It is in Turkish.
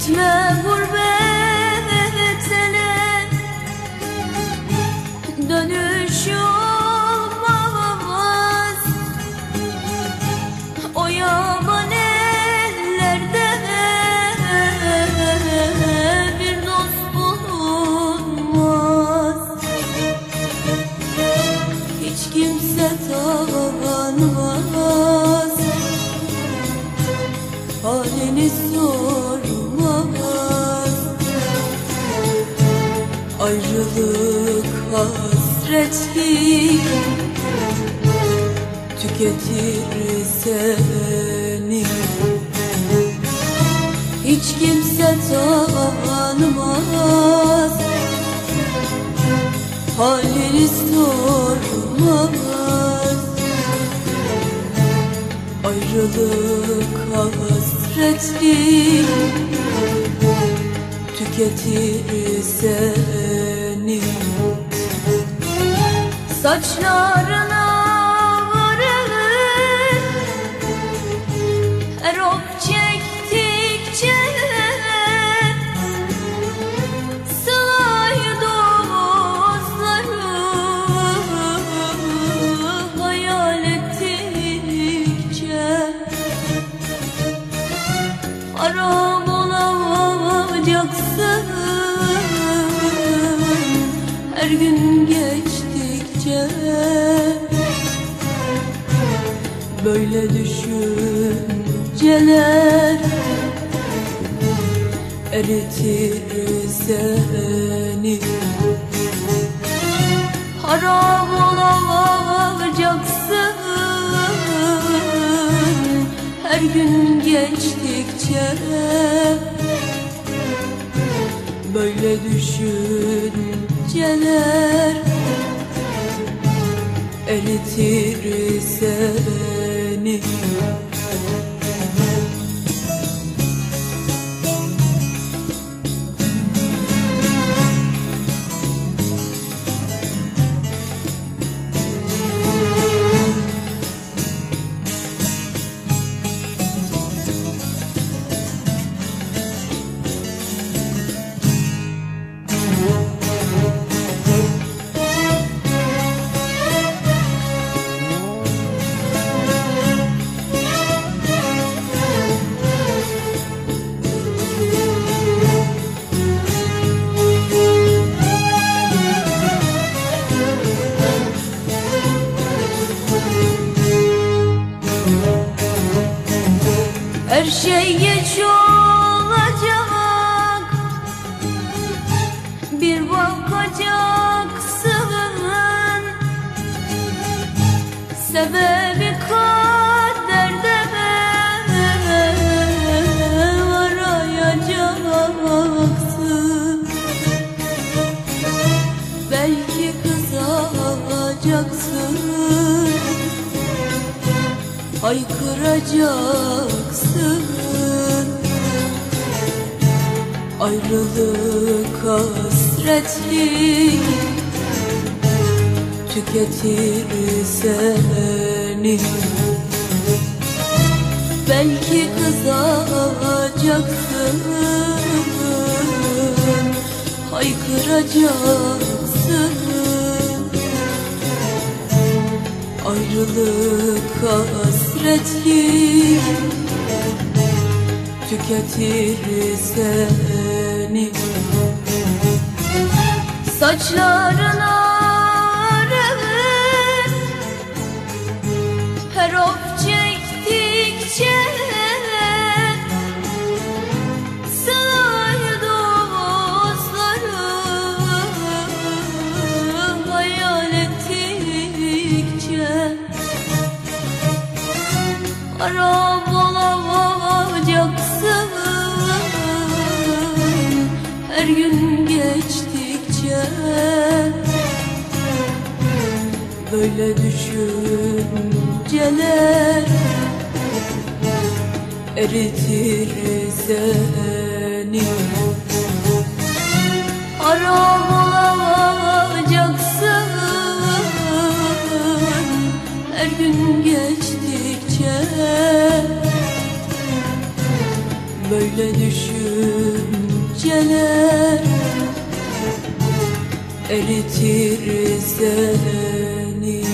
Gitme gurbetine Dönüş olmaz O yaban ellerde Bir dost bulunmaz. Hiç kimse tanımaz. Halini sormaz hasreti Tüketir seni. Hiç kimse tanımaz. Halini sormaz. Ayrılık hasreti Tüketir seni Saçlarına varır. Her ok çektikçe Sılay dostları Hayal ettikçe Haram olacaksın Her gün geçtikçe Böyle düşünceler Eritir seni. Haram olacaksın Her gün geçtikçe. Böyle düşünceler Eritir şey geç olacak Bir bakacaksın Sebebi kaderde arayacaksın Belki kızacaksın haykıracaksın Ayrılık hasretli tüketir seni Belki kızacaksın haykıracaksın. Ayrılık hasreti tüketir seni Saçlarına ağrır Her of çektikçe Sığır dostları Hayal ettikçe Aram olamayacaksın Her gün geçtikçe Böyle düşünceler Eritir seni. Aram olamayacaksın Her gün geçtikçe. Böyle düşün seneler Eritir seni